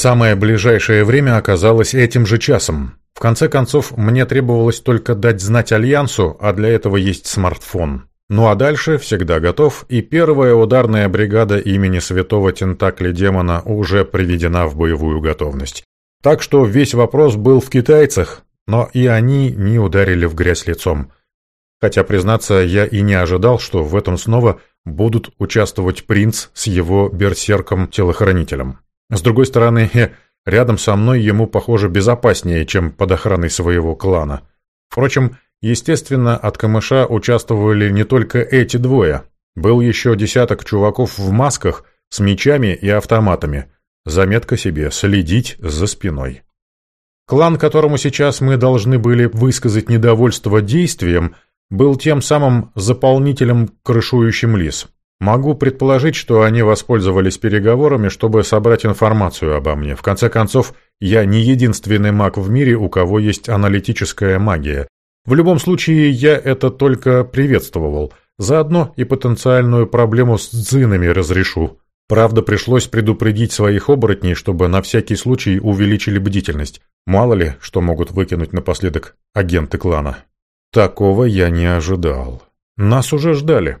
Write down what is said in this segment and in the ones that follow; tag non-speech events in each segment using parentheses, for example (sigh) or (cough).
Самое ближайшее время оказалось этим же часом. В конце концов, мне требовалось только дать знать Альянсу, а для этого есть смартфон. Ну а дальше всегда готов, и первая ударная бригада имени святого Тентакли Демона уже приведена в боевую готовность. Так что весь вопрос был в китайцах, но и они не ударили в грязь лицом. Хотя, признаться, я и не ожидал, что в этом снова будут участвовать принц с его берсерком-телохранителем. С другой стороны, (laughs) рядом со мной ему, похоже, безопаснее, чем под охраной своего клана. Впрочем, естественно, от камыша участвовали не только эти двое. Был еще десяток чуваков в масках с мечами и автоматами. Заметка себе – следить за спиной. Клан, которому сейчас мы должны были высказать недовольство действием, был тем самым заполнителем, крышующим лис. Могу предположить, что они воспользовались переговорами, чтобы собрать информацию обо мне. В конце концов, я не единственный маг в мире, у кого есть аналитическая магия. В любом случае, я это только приветствовал. Заодно и потенциальную проблему с дзинами разрешу. Правда, пришлось предупредить своих оборотней, чтобы на всякий случай увеличили бдительность. Мало ли, что могут выкинуть напоследок агенты клана. Такого я не ожидал. Нас уже ждали.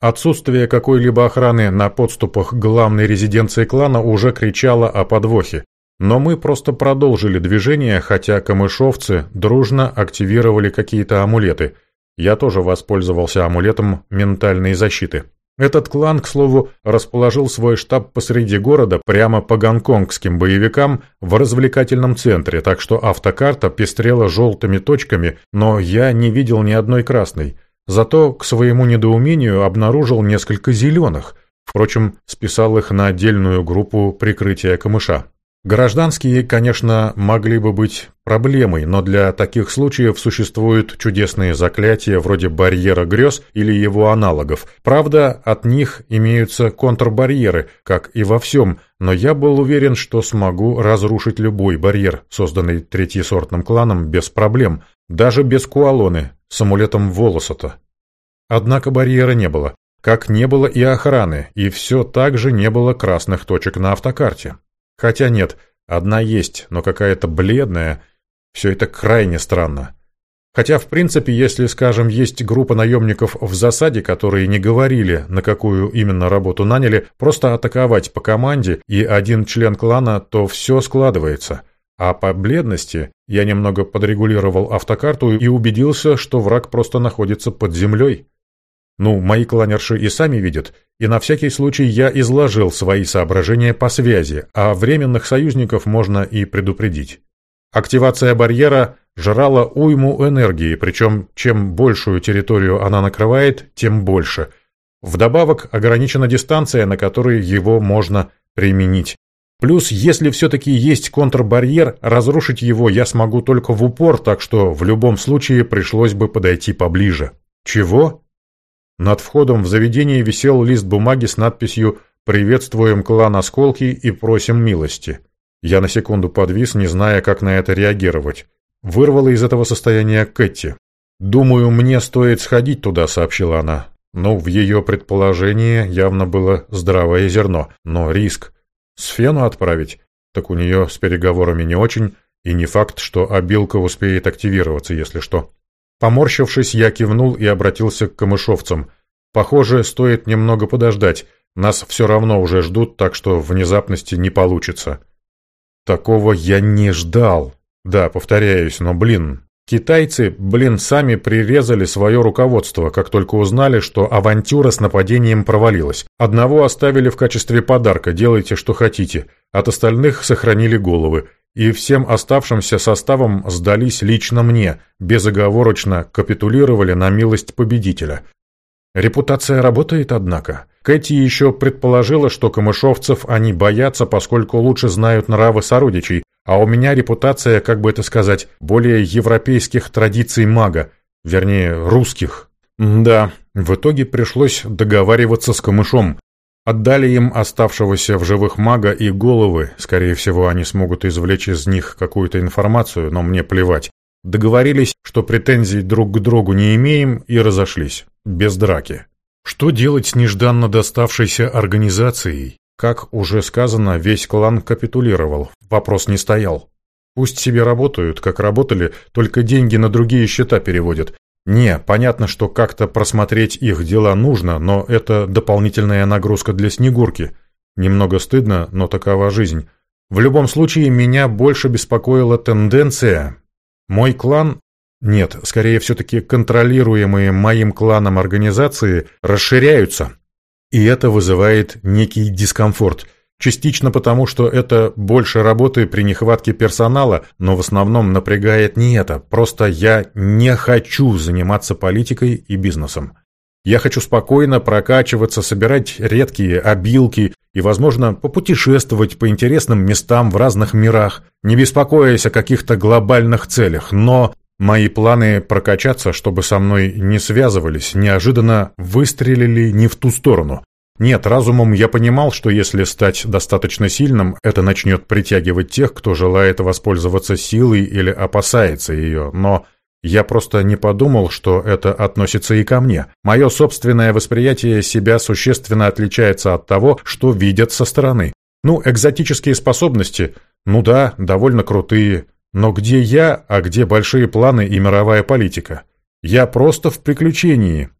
Отсутствие какой-либо охраны на подступах к главной резиденции клана уже кричало о подвохе. Но мы просто продолжили движение, хотя камышовцы дружно активировали какие-то амулеты. Я тоже воспользовался амулетом ментальной защиты. Этот клан, к слову, расположил свой штаб посреди города, прямо по гонконгским боевикам, в развлекательном центре, так что автокарта пестрела желтыми точками, но я не видел ни одной красной. Зато, к своему недоумению, обнаружил несколько зеленых. Впрочем, списал их на отдельную группу прикрытия камыша. Гражданские, конечно, могли бы быть проблемой, но для таких случаев существуют чудесные заклятия вроде барьера грез или его аналогов. Правда, от них имеются контрбарьеры, как и во всем, но я был уверен, что смогу разрушить любой барьер, созданный третьесортным кланом, без проблем, даже без куалоны, с амулетом волосота. Однако барьера не было, как не было и охраны, и все так же не было красных точек на автокарте. Хотя нет, одна есть, но какая-то бледная. Все это крайне странно. Хотя, в принципе, если, скажем, есть группа наемников в засаде, которые не говорили, на какую именно работу наняли, просто атаковать по команде и один член клана, то все складывается. А по бледности я немного подрегулировал автокарту и убедился, что враг просто находится под землей. Ну, мои кланерши и сами видят, и на всякий случай я изложил свои соображения по связи, а временных союзников можно и предупредить. Активация барьера жрала уйму энергии, причем чем большую территорию она накрывает, тем больше. Вдобавок ограничена дистанция, на которой его можно применить. Плюс, если все-таки есть контрбарьер, разрушить его я смогу только в упор, так что в любом случае пришлось бы подойти поближе. Чего? Над входом в заведение висел лист бумаги с надписью «Приветствуем клан Осколки и просим милости». Я на секунду подвис, не зная, как на это реагировать. Вырвала из этого состояния Кэти. «Думаю, мне стоит сходить туда», — сообщила она. Ну, в ее предположении явно было здравое зерно, но риск. Сфену отправить? Так у нее с переговорами не очень, и не факт, что обилка успеет активироваться, если что. Поморщившись, я кивнул и обратился к камышовцам. Похоже, стоит немного подождать. Нас все равно уже ждут, так что внезапности не получится. Такого я не ждал. Да, повторяюсь, но, блин, Китайцы, блин, сами прирезали свое руководство, как только узнали, что авантюра с нападением провалилась. Одного оставили в качестве подарка, делайте, что хотите. От остальных сохранили головы и всем оставшимся составом сдались лично мне, безоговорочно капитулировали на милость победителя. Репутация работает, однако. Кэти еще предположила, что камышовцев они боятся, поскольку лучше знают нравы сородичей, а у меня репутация, как бы это сказать, более европейских традиций мага, вернее, русских. Да, в итоге пришлось договариваться с камышом, Отдали им оставшегося в живых мага и головы, скорее всего, они смогут извлечь из них какую-то информацию, но мне плевать. Договорились, что претензий друг к другу не имеем, и разошлись. Без драки. Что делать с нежданно доставшейся организацией? Как уже сказано, весь клан капитулировал, вопрос не стоял. Пусть себе работают, как работали, только деньги на другие счета переводят. Не, понятно, что как-то просмотреть их дела нужно, но это дополнительная нагрузка для Снегурки. Немного стыдно, но такова жизнь. В любом случае, меня больше беспокоила тенденция. Мой клан... Нет, скорее все-таки контролируемые моим кланом организации расширяются. И это вызывает некий дискомфорт – Частично потому, что это больше работы при нехватке персонала, но в основном напрягает не это. Просто я не хочу заниматься политикой и бизнесом. Я хочу спокойно прокачиваться, собирать редкие обилки и, возможно, попутешествовать по интересным местам в разных мирах, не беспокоясь о каких-то глобальных целях. Но мои планы прокачаться, чтобы со мной не связывались, неожиданно выстрелили не в ту сторону. Нет, разумом я понимал, что если стать достаточно сильным, это начнет притягивать тех, кто желает воспользоваться силой или опасается ее, но я просто не подумал, что это относится и ко мне. Мое собственное восприятие себя существенно отличается от того, что видят со стороны. Ну, экзотические способности, ну да, довольно крутые, но где я, а где большие планы и мировая политика? Я просто в приключении,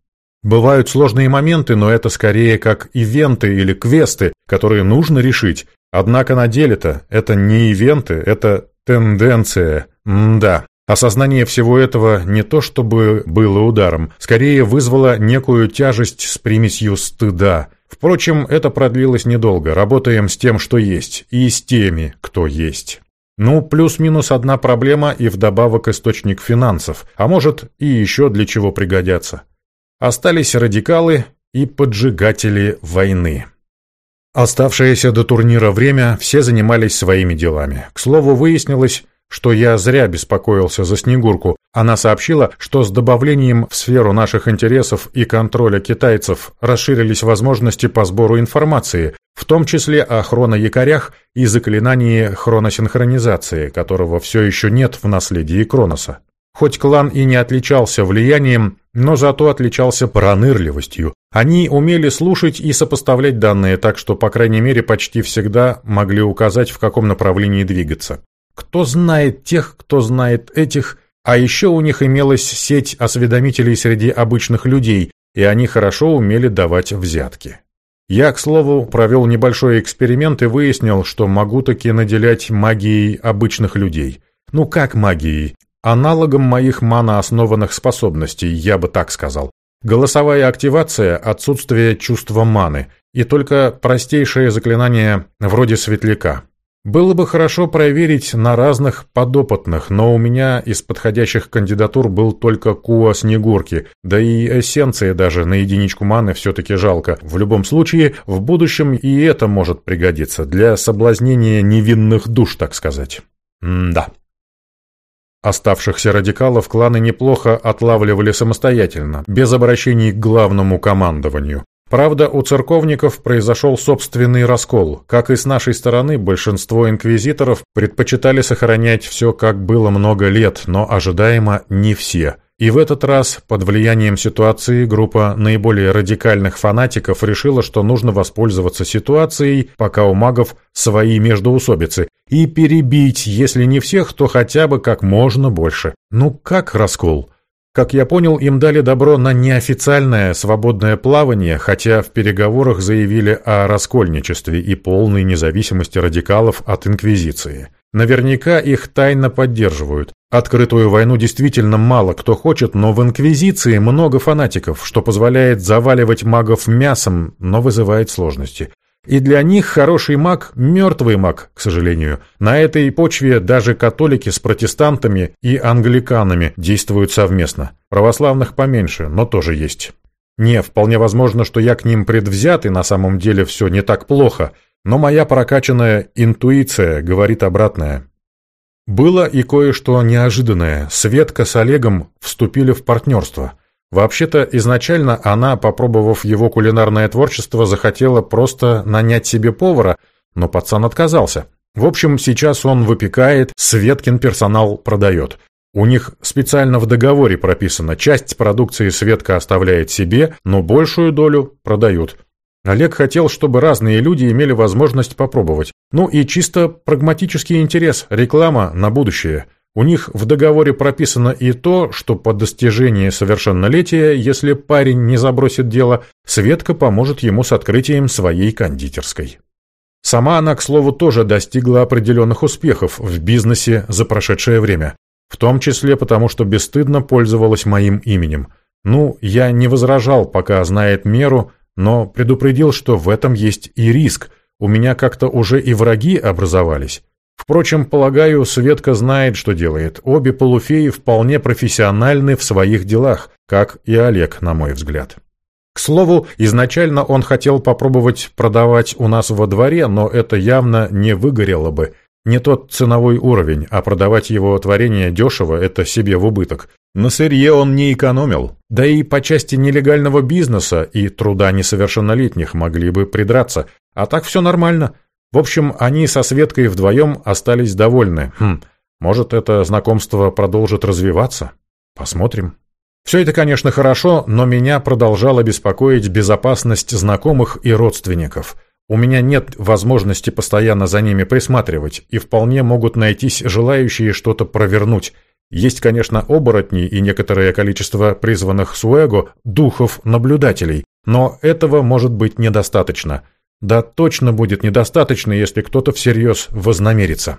Бывают сложные моменты, но это скорее как ивенты или квесты, которые нужно решить. Однако на деле-то это не ивенты, это тенденция. М да. Осознание всего этого не то чтобы было ударом, скорее вызвало некую тяжесть с примесью стыда. Впрочем, это продлилось недолго, работаем с тем, что есть, и с теми, кто есть. Ну, плюс-минус одна проблема и вдобавок источник финансов, а может и еще для чего пригодятся. Остались радикалы и поджигатели войны. Оставшееся до турнира время все занимались своими делами. К слову, выяснилось, что я зря беспокоился за Снегурку. Она сообщила, что с добавлением в сферу наших интересов и контроля китайцев расширились возможности по сбору информации, в том числе о хроноякорях и заклинании хроносинхронизации, которого все еще нет в наследии Кроноса. Хоть клан и не отличался влиянием, но зато отличался пронырливостью. Они умели слушать и сопоставлять данные, так что, по крайней мере, почти всегда могли указать, в каком направлении двигаться. Кто знает тех, кто знает этих, а еще у них имелась сеть осведомителей среди обычных людей, и они хорошо умели давать взятки. Я, к слову, провел небольшой эксперимент и выяснил, что могу таки наделять магией обычных людей. Ну как магией? Аналогом моих манооснованных способностей, я бы так сказал. Голосовая активация – отсутствие чувства маны, и только простейшее заклинание вроде светляка. Было бы хорошо проверить на разных подопытных, но у меня из подходящих кандидатур был только Куа Снегурки, да и эссенции даже на единичку маны все-таки жалко. В любом случае, в будущем и это может пригодиться, для соблазнения невинных душ, так сказать. М да. Оставшихся радикалов кланы неплохо отлавливали самостоятельно, без обращений к главному командованию. Правда, у церковников произошел собственный раскол. Как и с нашей стороны, большинство инквизиторов предпочитали сохранять все, как было много лет, но ожидаемо не все – и в этот раз, под влиянием ситуации, группа наиболее радикальных фанатиков решила, что нужно воспользоваться ситуацией, пока у магов свои междоусобицы, и перебить, если не всех, то хотя бы как можно больше. Ну как раскол? Как я понял, им дали добро на неофициальное свободное плавание, хотя в переговорах заявили о раскольничестве и полной независимости радикалов от Инквизиции. Наверняка их тайно поддерживают. Открытую войну действительно мало кто хочет, но в Инквизиции много фанатиков, что позволяет заваливать магов мясом, но вызывает сложности. И для них хороший маг – мертвый маг, к сожалению. На этой почве даже католики с протестантами и англиканами действуют совместно. Православных поменьше, но тоже есть. Не, вполне возможно, что я к ним предвзят, и на самом деле все не так плохо – но моя прокачанная интуиция говорит обратное. Было и кое-что неожиданное. Светка с Олегом вступили в партнерство. Вообще-то, изначально она, попробовав его кулинарное творчество, захотела просто нанять себе повара, но пацан отказался. В общем, сейчас он выпекает, Светкин персонал продает. У них специально в договоре прописано, часть продукции Светка оставляет себе, но большую долю продают. Олег хотел, чтобы разные люди имели возможность попробовать. Ну и чисто прагматический интерес, реклама на будущее. У них в договоре прописано и то, что по достижении совершеннолетия, если парень не забросит дело, Светка поможет ему с открытием своей кондитерской. Сама она, к слову, тоже достигла определенных успехов в бизнесе за прошедшее время, в том числе потому, что бесстыдно пользовалась моим именем. Ну, я не возражал, пока знает меру, но предупредил, что в этом есть и риск. У меня как-то уже и враги образовались. Впрочем, полагаю, Светка знает, что делает. Обе полуфеи вполне профессиональны в своих делах, как и Олег, на мой взгляд. К слову, изначально он хотел попробовать продавать у нас во дворе, но это явно не выгорело бы. Не тот ценовой уровень, а продавать его творение дешево – это себе в убыток. На сырье он не экономил. Да и по части нелегального бизнеса и труда несовершеннолетних могли бы придраться. А так все нормально. В общем, они со Светкой вдвоем остались довольны. Хм, может, это знакомство продолжит развиваться? Посмотрим. Все это, конечно, хорошо, но меня продолжала беспокоить безопасность знакомых и родственников. У меня нет возможности постоянно за ними присматривать, и вполне могут найтись желающие что-то провернуть. Есть, конечно, оборотни и некоторое количество призванных суэго, духов-наблюдателей, но этого может быть недостаточно. Да точно будет недостаточно, если кто-то всерьез вознамерится.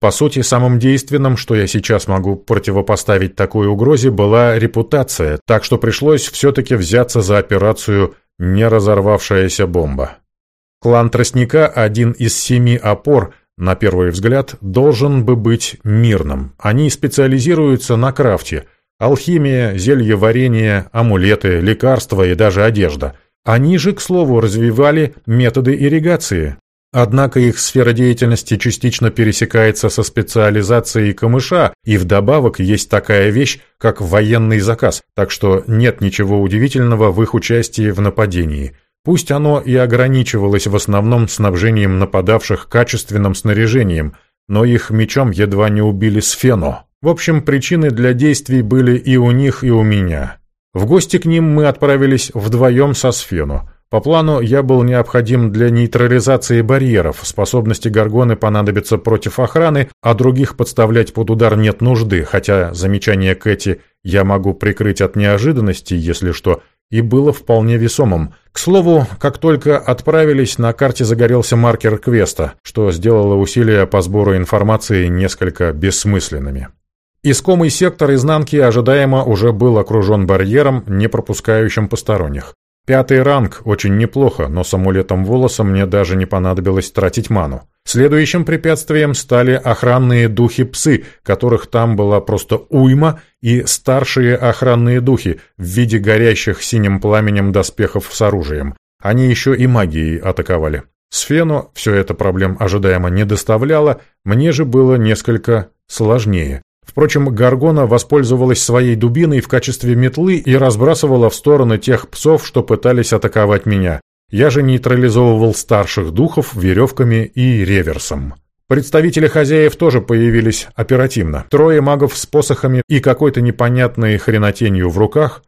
По сути, самым действенным, что я сейчас могу противопоставить такой угрозе, была репутация, так что пришлось все-таки взяться за операцию «Не разорвавшаяся бомба». Клан Тростника – один из семи опор – на первый взгляд, должен бы быть мирным. Они специализируются на крафте. Алхимия, зельеварение, амулеты, лекарства и даже одежда. Они же, к слову, развивали методы ирригации. Однако их сфера деятельности частично пересекается со специализацией камыша, и вдобавок есть такая вещь, как военный заказ, так что нет ничего удивительного в их участии в нападении – Пусть оно и ограничивалось в основном снабжением нападавших качественным снаряжением, но их мечом едва не убили Сфено. В общем, причины для действий были и у них, и у меня. В гости к ним мы отправились вдвоем со Сфену. По плану я был необходим для нейтрализации барьеров, способности Гаргоны понадобятся против охраны, а других подставлять под удар нет нужды, хотя замечание Кэти «я могу прикрыть от неожиданности, если что», и было вполне весомым. К слову, как только отправились, на карте загорелся маркер квеста, что сделало усилия по сбору информации несколько бессмысленными. Искомый сектор изнанки ожидаемо уже был окружен барьером, не пропускающим посторонних. Пятый ранг очень неплохо, но с амулетом волоса мне даже не понадобилось тратить ману. Следующим препятствием стали охранные духи-псы, которых там была просто уйма, и старшие охранные духи в виде горящих синим пламенем доспехов с оружием. Они еще и магией атаковали. Сфену все это проблем ожидаемо не доставляло, мне же было несколько сложнее. Впрочем, Гаргона воспользовалась своей дубиной в качестве метлы и разбрасывала в стороны тех псов, что пытались атаковать меня. Я же нейтрализовывал старших духов веревками и реверсом. Представители хозяев тоже появились оперативно. Трое магов с посохами и какой-то непонятной хренотенью в руках.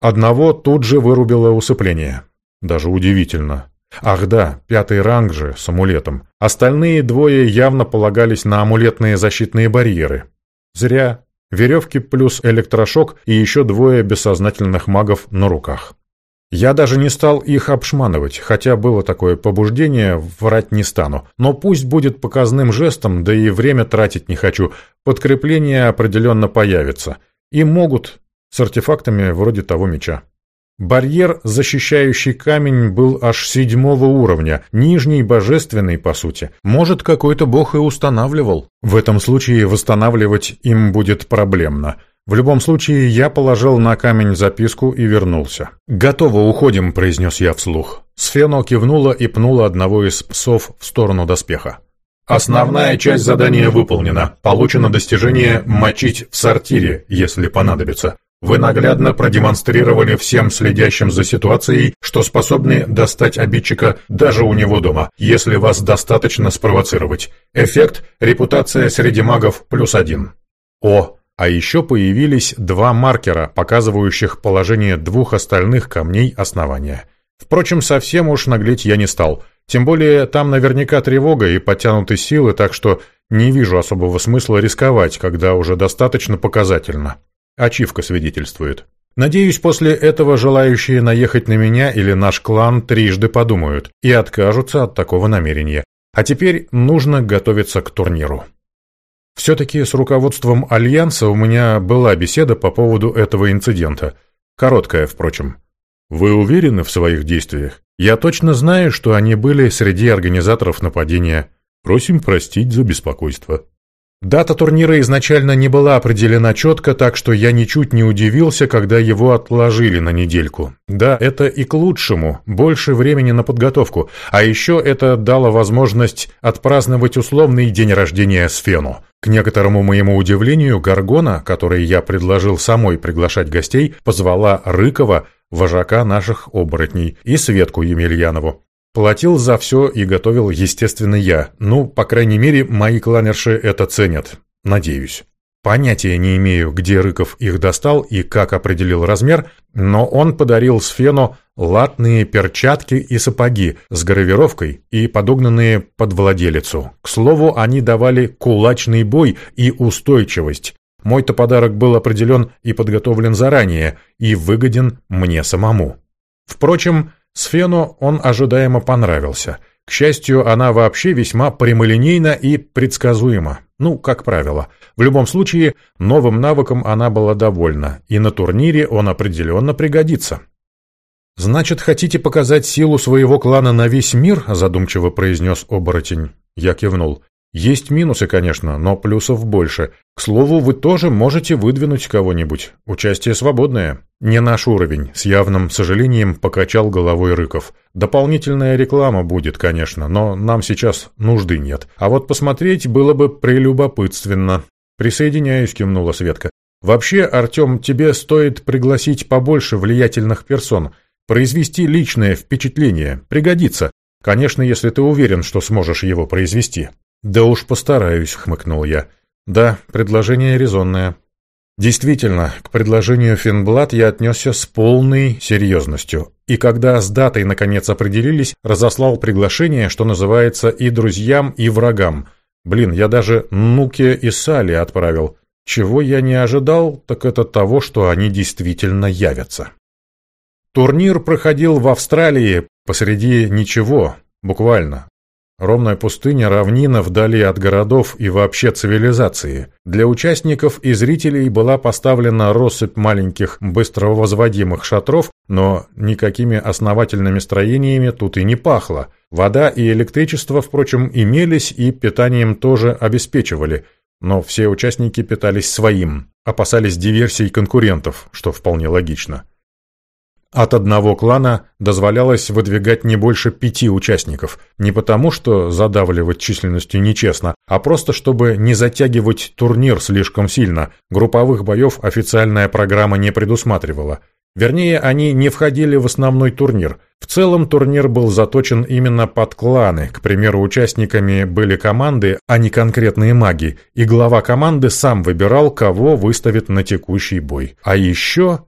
Одного тут же вырубило усыпление. Даже удивительно. Ах да, пятый ранг же с амулетом. Остальные двое явно полагались на амулетные защитные барьеры. Зря. Веревки плюс электрошок и еще двое бессознательных магов на руках. Я даже не стал их обшманывать, хотя было такое побуждение, врать не стану. Но пусть будет показным жестом, да и время тратить не хочу. Подкрепление определенно появится. И могут с артефактами вроде того меча. Барьер, защищающий камень, был аж седьмого уровня, нижний божественный, по сути. Может, какой-то бог и устанавливал. В этом случае восстанавливать им будет проблемно. В любом случае, я положил на камень записку и вернулся. «Готово, уходим», — произнес я вслух. Сфено кивнула и пнула одного из псов в сторону доспеха. «Основная часть задания выполнена. Получено достижение «Мочить в сортире», если понадобится. Вы наглядно продемонстрировали всем следящим за ситуацией, что способны достать обидчика даже у него дома, если вас достаточно спровоцировать. Эффект «Репутация среди магов плюс один». О, а еще появились два маркера, показывающих положение двух остальных камней основания. Впрочем, совсем уж наглеть я не стал. Тем более там наверняка тревога и подтянуты силы, так что не вижу особого смысла рисковать, когда уже достаточно показательно. Ачивка свидетельствует. Надеюсь, после этого желающие наехать на меня или наш клан трижды подумают и откажутся от такого намерения. А теперь нужно готовиться к турниру. Все-таки с руководством Альянса у меня была беседа по поводу этого инцидента. Короткая, впрочем. Вы уверены в своих действиях? Я точно знаю, что они были среди организаторов нападения. Просим простить за беспокойство. Дата турнира изначально не была определена четко, так что я ничуть не удивился, когда его отложили на недельку. Да, это и к лучшему, больше времени на подготовку, а еще это дало возможность отпраздновать условный день рождения Сфену. К некоторому моему удивлению, Гаргона, которой я предложил самой приглашать гостей, позвала Рыкова, вожака наших оборотней, и Светку Емельянову. Платил за все и готовил, естественно, я. Ну, по крайней мере, мои кланерши это ценят. Надеюсь. Понятия не имею, где Рыков их достал и как определил размер, но он подарил Сфену латные перчатки и сапоги с гравировкой и подогнанные под владелицу. К слову, они давали кулачный бой и устойчивость. Мой-то подарок был определен и подготовлен заранее, и выгоден мне самому. Впрочем, Сфену он ожидаемо понравился. К счастью, она вообще весьма прямолинейна и предсказуема. Ну, как правило. В любом случае, новым навыком она была довольна, и на турнире он определенно пригодится. «Значит, хотите показать силу своего клана на весь мир?» – задумчиво произнес оборотень. Я кивнул. Есть минусы, конечно, но плюсов больше. К слову, вы тоже можете выдвинуть кого-нибудь. Участие свободное. Не наш уровень, с явным сожалением покачал головой Рыков. Дополнительная реклама будет, конечно, но нам сейчас нужды нет. А вот посмотреть было бы прелюбопытственно. Присоединяюсь, кивнула Светка. Вообще, Артем, тебе стоит пригласить побольше влиятельных персон. Произвести личное впечатление. Пригодится. Конечно, если ты уверен, что сможешь его произвести. «Да уж постараюсь», — хмыкнул я. «Да, предложение резонное». Действительно, к предложению Финблат я отнесся с полной серьезностью. И когда с датой наконец определились, разослал приглашение, что называется, и друзьям, и врагам. Блин, я даже Нуке и Сали отправил. Чего я не ожидал, так это того, что они действительно явятся. Турнир проходил в Австралии посреди ничего, буквально. Ровная пустыня, равнина вдали от городов и вообще цивилизации. Для участников и зрителей была поставлена россыпь маленьких, быстро возводимых шатров, но никакими основательными строениями тут и не пахло. Вода и электричество, впрочем, имелись и питанием тоже обеспечивали, но все участники питались своим, опасались диверсий конкурентов, что вполне логично. От одного клана дозволялось выдвигать не больше пяти участников, не потому что задавливать численностью нечестно, а просто чтобы не затягивать турнир слишком сильно, групповых боев официальная программа не предусматривала. Вернее, они не входили в основной турнир. В целом турнир был заточен именно под кланы, к примеру, участниками были команды, а не конкретные маги, и глава команды сам выбирал, кого выставит на текущий бой. А еще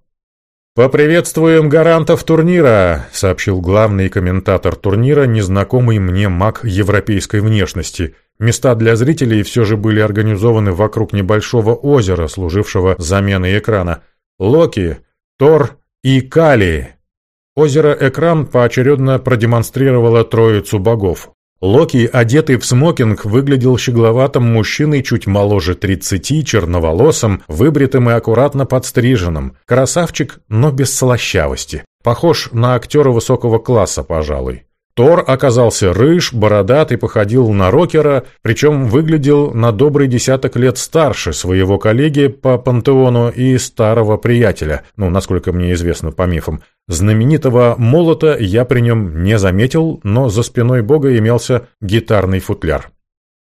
«Поприветствуем гарантов турнира», — сообщил главный комментатор турнира, незнакомый мне маг европейской внешности. Места для зрителей все же были организованы вокруг небольшого озера, служившего заменой экрана. Локи, Тор и Кали. Озеро-экран поочередно продемонстрировало троицу богов. Локи, одетый в смокинг, выглядел щегловатым мужчиной чуть моложе тридцати, черноволосым, выбритым и аккуратно подстриженным. Красавчик, но без слащавости. Похож на актера высокого класса, пожалуй. Тор оказался рыж, бородат и походил на рокера, причем выглядел на добрый десяток лет старше своего коллеги по пантеону и старого приятеля, ну, насколько мне известно по мифам. Знаменитого молота я при нем не заметил, но за спиной бога имелся гитарный футляр.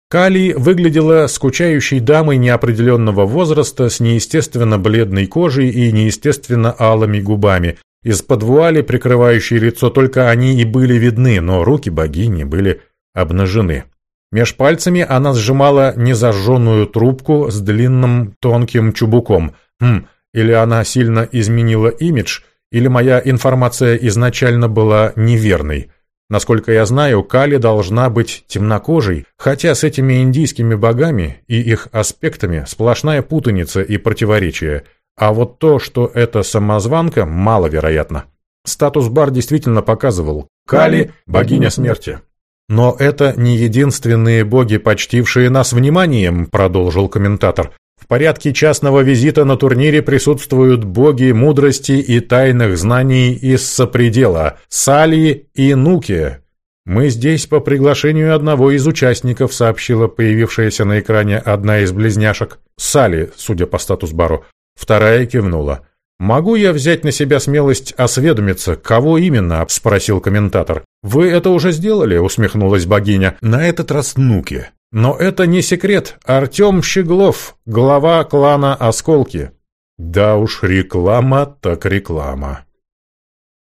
Кали выглядела скучающей дамой неопределенного возраста с неестественно бледной кожей и неестественно алыми губами, из-под вуали, прикрывающей лицо, только они и были видны, но руки богини были обнажены. Меж пальцами она сжимала незажженную трубку с длинным тонким чубуком. Хм, или она сильно изменила имидж, Или моя информация изначально была неверной? Насколько я знаю, Кали должна быть темнокожей, хотя с этими индийскими богами и их аспектами сплошная путаница и противоречие. А вот то, что это самозванка, маловероятно. Статус-бар действительно показывал «Кали – богиня смерти». «Но это не единственные боги, почтившие нас вниманием», – продолжил комментатор. В порядке частного визита на турнире присутствуют боги мудрости и тайных знаний из сопредела – Сали и Нуки. «Мы здесь по приглашению одного из участников», – сообщила появившаяся на экране одна из близняшек. Сали, судя по статус-бару. Вторая кивнула. «Могу я взять на себя смелость осведомиться, кого именно?» – спросил комментатор. «Вы это уже сделали?» – усмехнулась богиня. «На этот раз Нуки». Но это не секрет. Артем Щеглов, глава клана «Осколки». Да уж, реклама так реклама.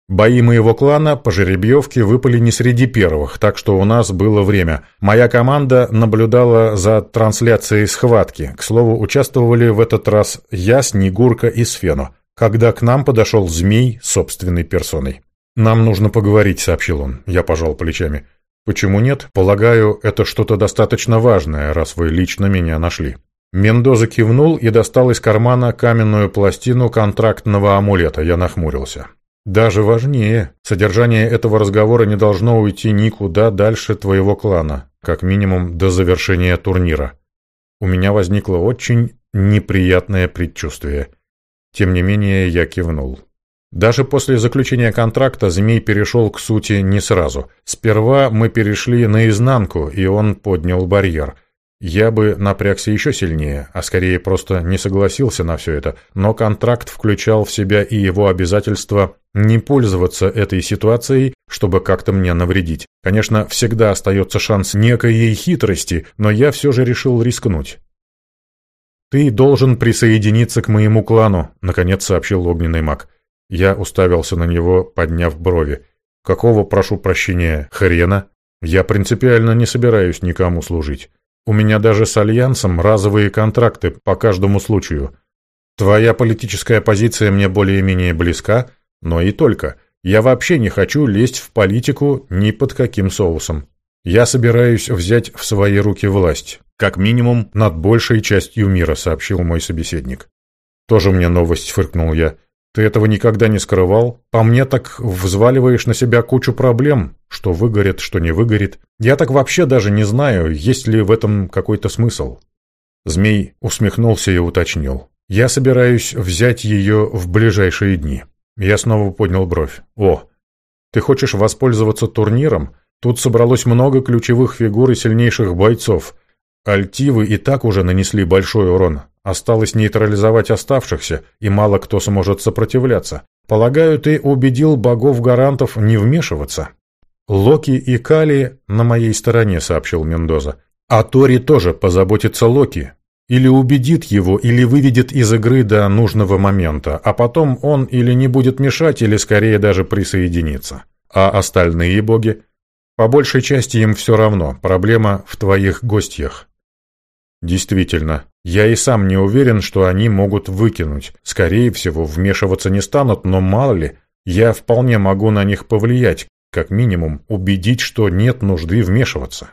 Бои моего клана по жеребьевке выпали не среди первых, так что у нас было время. Моя команда наблюдала за трансляцией схватки. К слову, участвовали в этот раз я, Снегурка и Сфено, когда к нам подошел Змей собственной персоной. «Нам нужно поговорить», — сообщил он. Я пожал плечами. «Почему нет? Полагаю, это что-то достаточно важное, раз вы лично меня нашли». Мендоза кивнул и достал из кармана каменную пластину контрактного амулета. Я нахмурился. «Даже важнее. Содержание этого разговора не должно уйти никуда дальше твоего клана, как минимум до завершения турнира». У меня возникло очень неприятное предчувствие. Тем не менее, я кивнул. Даже после заключения контракта Змей перешел к сути не сразу. Сперва мы перешли наизнанку, и он поднял барьер. Я бы напрягся еще сильнее, а скорее просто не согласился на все это, но контракт включал в себя и его обязательство не пользоваться этой ситуацией, чтобы как-то мне навредить. Конечно, всегда остается шанс некой хитрости, но я все же решил рискнуть. «Ты должен присоединиться к моему клану», — наконец сообщил огненный маг. Я уставился на него, подняв брови. «Какого, прошу прощения, хрена? Я принципиально не собираюсь никому служить. У меня даже с Альянсом разовые контракты по каждому случаю. Твоя политическая позиция мне более-менее близка, но и только. Я вообще не хочу лезть в политику ни под каким соусом. Я собираюсь взять в свои руки власть, как минимум над большей частью мира», — сообщил мой собеседник. «Тоже мне новость», — фыркнул я. Ты этого никогда не скрывал. По мне так взваливаешь на себя кучу проблем, что выгорит, что не выгорит. Я так вообще даже не знаю, есть ли в этом какой-то смысл. Змей усмехнулся и уточнил. Я собираюсь взять ее в ближайшие дни. Я снова поднял бровь. О, ты хочешь воспользоваться турниром? Тут собралось много ключевых фигур и сильнейших бойцов. Альтивы и так уже нанесли большой урон. Осталось нейтрализовать оставшихся, и мало кто сможет сопротивляться. Полагаю, ты убедил богов-гарантов не вмешиваться?» «Локи и Кали на моей стороне», — сообщил Мендоза. «А Тори тоже позаботится Локи. Или убедит его, или выведет из игры до нужного момента, а потом он или не будет мешать, или скорее даже присоединится. А остальные боги? По большей части им все равно, проблема в твоих гостьях». Действительно, я и сам не уверен, что они могут выкинуть. Скорее всего, вмешиваться не станут, но мало ли, я вполне могу на них повлиять, как минимум убедить, что нет нужды вмешиваться.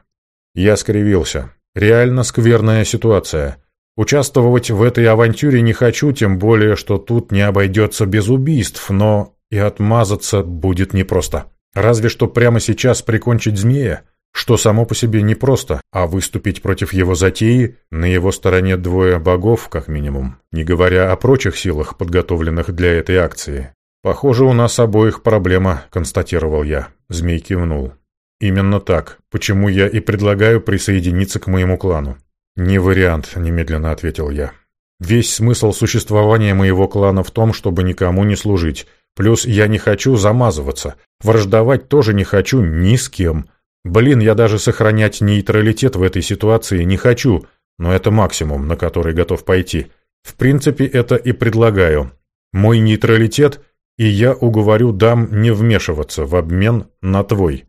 Я скривился. Реально скверная ситуация. Участвовать в этой авантюре не хочу, тем более, что тут не обойдется без убийств, но и отмазаться будет непросто. Разве что прямо сейчас прикончить змея что само по себе непросто, а выступить против его затеи на его стороне двое богов, как минимум, не говоря о прочих силах, подготовленных для этой акции. «Похоже, у нас обоих проблема», — констатировал я. Змей кивнул. «Именно так. Почему я и предлагаю присоединиться к моему клану». «Не вариант», — немедленно ответил я. «Весь смысл существования моего клана в том, чтобы никому не служить. Плюс я не хочу замазываться. Враждовать тоже не хочу ни с кем. Блин, я даже сохранять нейтралитет в этой ситуации не хочу, но это максимум, на который готов пойти. В принципе, это и предлагаю. Мой нейтралитет, и я уговорю дам не вмешиваться в обмен на твой.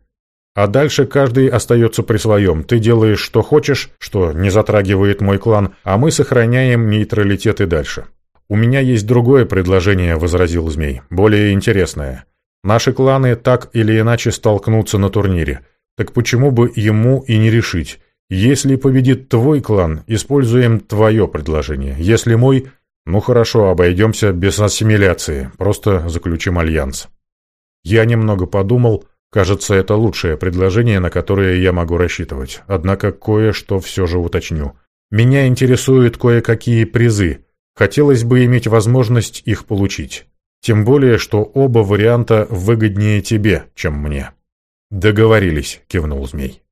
А дальше каждый остается при своем. Ты делаешь, что хочешь, что не затрагивает мой клан, а мы сохраняем нейтралитет и дальше. «У меня есть другое предложение», — возразил Змей, — «более интересное. Наши кланы так или иначе столкнутся на турнире. Так почему бы ему и не решить? Если победит твой клан, используем твое предложение. Если мой, ну хорошо, обойдемся без ассимиляции, просто заключим альянс». Я немного подумал, кажется, это лучшее предложение, на которое я могу рассчитывать. Однако кое-что все же уточню. Меня интересуют кое-какие призы. Хотелось бы иметь возможность их получить. Тем более, что оба варианта выгоднее тебе, чем мне. «Договорились», — кивнул змей.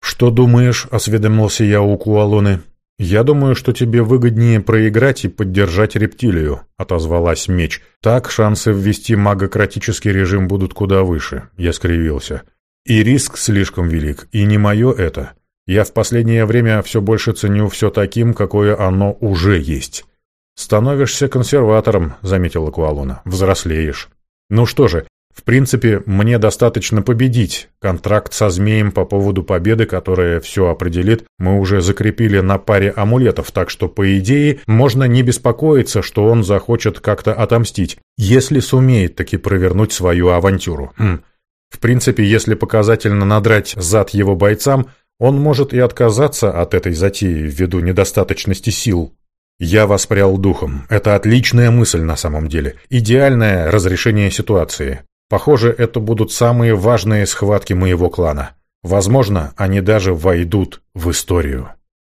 «Что думаешь?» — осведомился я у Куалоны. «Я думаю, что тебе выгоднее проиграть и поддержать рептилию», — отозвалась меч. «Так шансы ввести магократический режим будут куда выше», — я скривился. «И риск слишком велик, и не мое это. Я в последнее время все больше ценю все таким, какое оно уже есть. «Становишься консерватором», — заметила Куалуна. «Взрослеешь». «Ну что же, в принципе, мне достаточно победить. Контракт со змеем по поводу победы, которая все определит, мы уже закрепили на паре амулетов, так что, по идее, можно не беспокоиться, что он захочет как-то отомстить, если сумеет таки провернуть свою авантюру. Хм. В принципе, если показательно надрать зад его бойцам, он может и отказаться от этой затеи ввиду недостаточности сил. Я воспрял духом. Это отличная мысль на самом деле. Идеальное разрешение ситуации. Похоже, это будут самые важные схватки моего клана. Возможно, они даже войдут в историю.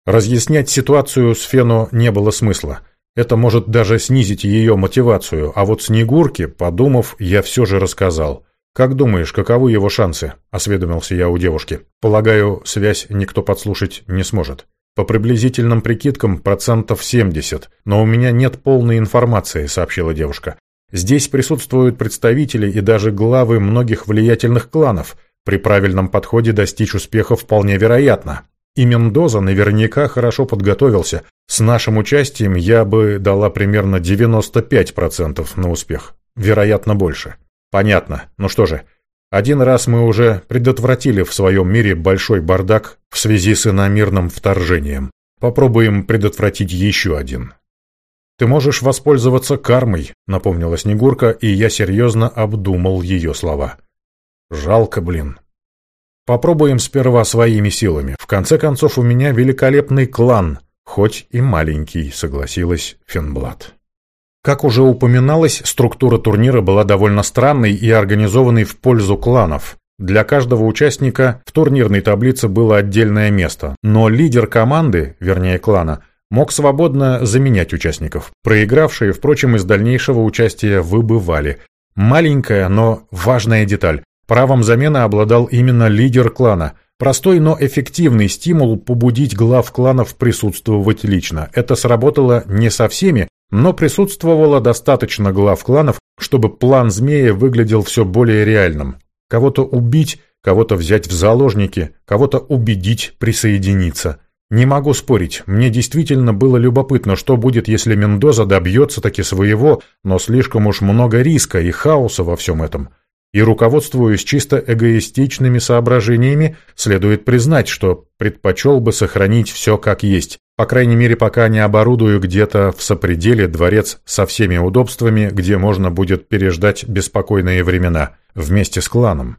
Разъяснять ситуацию с Фено не было смысла. Это может даже снизить ее мотивацию, а вот Снегурке, подумав, я все же рассказал. «Как думаешь, каковы его шансы?» – осведомился я у девушки. «Полагаю, связь никто подслушать не сможет». «По приблизительным прикидкам, процентов 70, но у меня нет полной информации», – сообщила девушка. «Здесь присутствуют представители и даже главы многих влиятельных кланов. При правильном подходе достичь успеха вполне вероятно. И Мендоза наверняка хорошо подготовился. С нашим участием я бы дала примерно 95% на успех. Вероятно, больше». Понятно. Ну что же, один раз мы уже предотвратили в своем мире большой бардак в связи с иномирным вторжением. Попробуем предотвратить еще один. «Ты можешь воспользоваться кармой», — напомнила Снегурка, и я серьезно обдумал ее слова. «Жалко, блин». «Попробуем сперва своими силами. В конце концов, у меня великолепный клан, хоть и маленький», — согласилась Финблад. Как уже упоминалось, структура турнира была довольно странной и организованной в пользу кланов. Для каждого участника в турнирной таблице было отдельное место, но лидер команды, вернее клана, мог свободно заменять участников. Проигравшие, впрочем, из дальнейшего участия выбывали. Маленькая, но важная деталь. Правом замены обладал именно лидер клана. Простой, но эффективный стимул побудить глав кланов присутствовать лично. Это сработало не со всеми, но присутствовало достаточно глав кланов, чтобы план змея выглядел все более реальным. Кого-то убить, кого-то взять в заложники, кого-то убедить присоединиться. Не могу спорить, мне действительно было любопытно, что будет, если Мендоза добьется таки своего, но слишком уж много риска и хаоса во всем этом. И руководствуясь чисто эгоистичными соображениями, следует признать, что предпочел бы сохранить все как есть, по крайней мере, пока не оборудую где-то в сопределе дворец со всеми удобствами, где можно будет переждать беспокойные времена, вместе с кланом.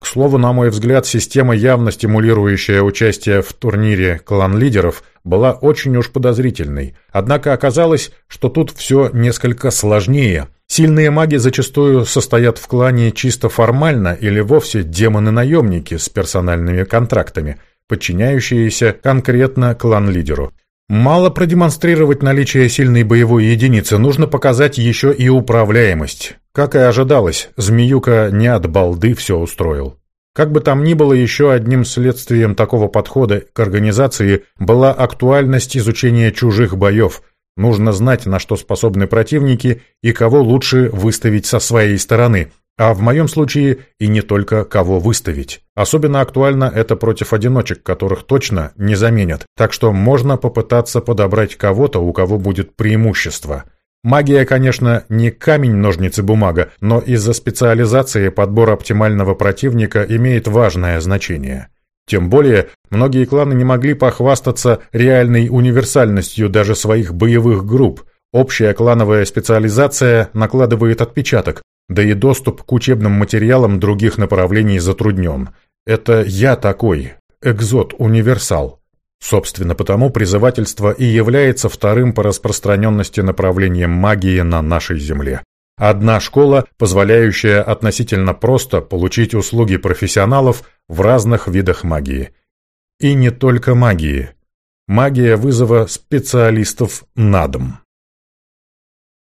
К слову, на мой взгляд, система, явно стимулирующая участие в турнире клан-лидеров, была очень уж подозрительной. Однако оказалось, что тут все несколько сложнее. Сильные маги зачастую состоят в клане чисто формально или вовсе демоны-наемники с персональными контрактами – подчиняющиеся конкретно клан-лидеру. Мало продемонстрировать наличие сильной боевой единицы, нужно показать еще и управляемость. Как и ожидалось, Змеюка не от балды все устроил. Как бы там ни было, еще одним следствием такого подхода к организации была актуальность изучения чужих боев. Нужно знать, на что способны противники и кого лучше выставить со своей стороны, а в моем случае и не только кого выставить. Особенно актуально это против одиночек, которых точно не заменят. Так что можно попытаться подобрать кого-то, у кого будет преимущество. Магия, конечно, не камень-ножницы-бумага, но из-за специализации подбор оптимального противника имеет важное значение. Тем более, многие кланы не могли похвастаться реальной универсальностью даже своих боевых групп. Общая клановая специализация накладывает отпечаток, да и доступ к учебным материалам других направлений затруднен. Это я такой, экзот-универсал. Собственно, потому призывательство и является вторым по распространенности направлением магии на нашей Земле. Одна школа, позволяющая относительно просто получить услуги профессионалов в разных видах магии. И не только магии. Магия вызова специалистов на дом.